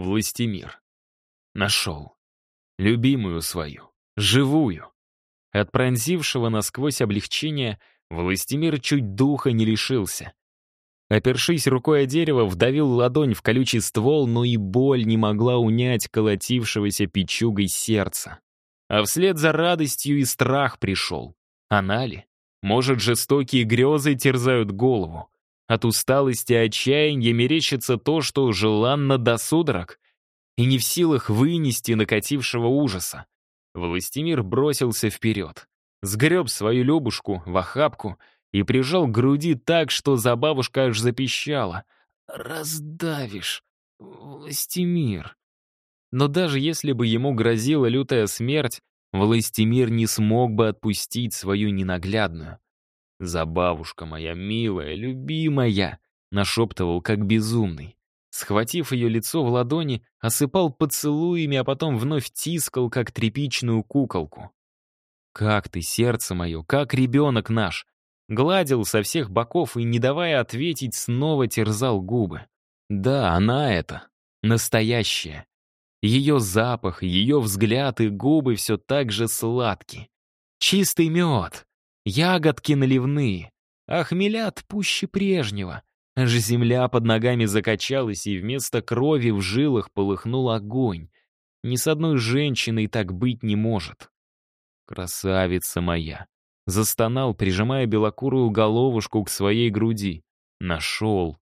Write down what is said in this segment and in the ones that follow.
Властимир. Нашел. Любимую свою. Живую. От пронзившего насквозь облегчения Властимир чуть духа не лишился. Опершись рукой о дерево, вдавил ладонь в колючий ствол, но и боль не могла унять колотившегося печугой сердца. А вслед за радостью и страх пришел. Она ли? Может, жестокие грезы терзают голову. От усталости и отчаяния мерещится то, что желанно до судорог, и не в силах вынести накатившего ужаса. Властимир бросился вперед, сгреб свою Любушку в охапку и прижал к груди так, что забабушка аж запищала. «Раздавишь, Властимир!» Но даже если бы ему грозила лютая смерть, Властимир не смог бы отпустить свою ненаглядную. «Забавушка моя милая, любимая!» — нашептывал как безумный. Схватив ее лицо в ладони, осыпал поцелуями, а потом вновь тискал, как тряпичную куколку. «Как ты, сердце мое, как ребенок наш!» Гладил со всех боков и, не давая ответить, снова терзал губы. Да, она это. Настоящая. Ее запах, ее взгляд и губы все так же сладкие. Чистый мед. Ягодки наливные. А хмелят пуще прежнего. Аж земля под ногами закачалась, и вместо крови в жилах полыхнул огонь. Ни с одной женщиной так быть не может. Красавица моя. Застонал, прижимая белокурую головушку к своей груди. Нашел.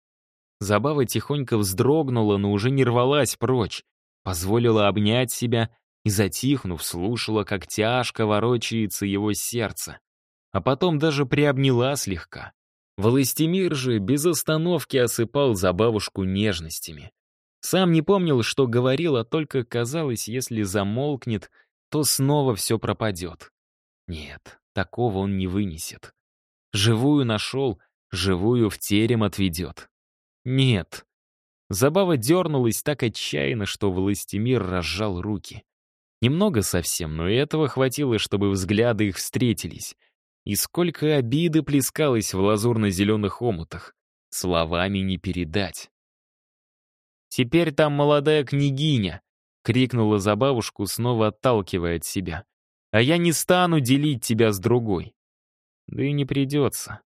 Забава тихонько вздрогнула, но уже не рвалась прочь. Позволила обнять себя и, затихнув, слушала, как тяжко ворочается его сердце. А потом даже приобняла слегка. Властимир же без остановки осыпал забавушку нежностями. Сам не помнил, что говорил, а только казалось, если замолкнет, то снова все пропадет. Нет, такого он не вынесет. Живую нашел, живую в терем отведет. Нет. Забава дернулась так отчаянно, что Властимир разжал руки. Немного совсем, но этого хватило, чтобы взгляды их встретились — и сколько обиды плескалось в лазурно-зеленых омутах. Словами не передать. «Теперь там молодая княгиня!» — крикнула за бабушку, снова отталкивая от себя. «А я не стану делить тебя с другой!» Да и не придется.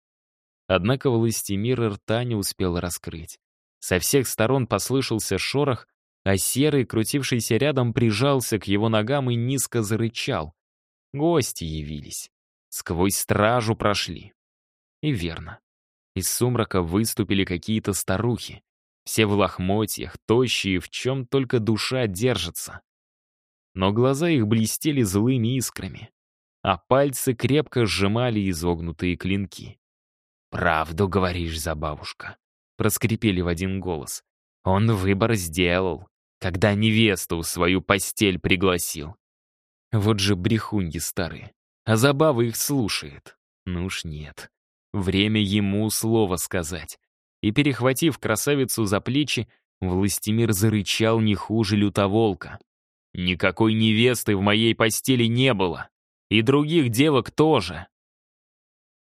Однако властемир рта не успел раскрыть. Со всех сторон послышался шорох, а серый, крутившийся рядом, прижался к его ногам и низко зарычал. Гости явились. Сквозь стражу прошли. И верно. Из сумрака выступили какие-то старухи. Все в лохмотьях, тощие, в чем только душа держится. Но глаза их блестели злыми искрами, а пальцы крепко сжимали изогнутые клинки. «Правду говоришь, забавушка», — проскрипели в один голос. «Он выбор сделал, когда невесту в свою постель пригласил». Вот же брехуньи старые а забава их слушает. Ну уж нет. Время ему слово сказать. И, перехватив красавицу за плечи, Властимир зарычал не хуже лютоволка. «Никакой невесты в моей постели не было. И других девок тоже.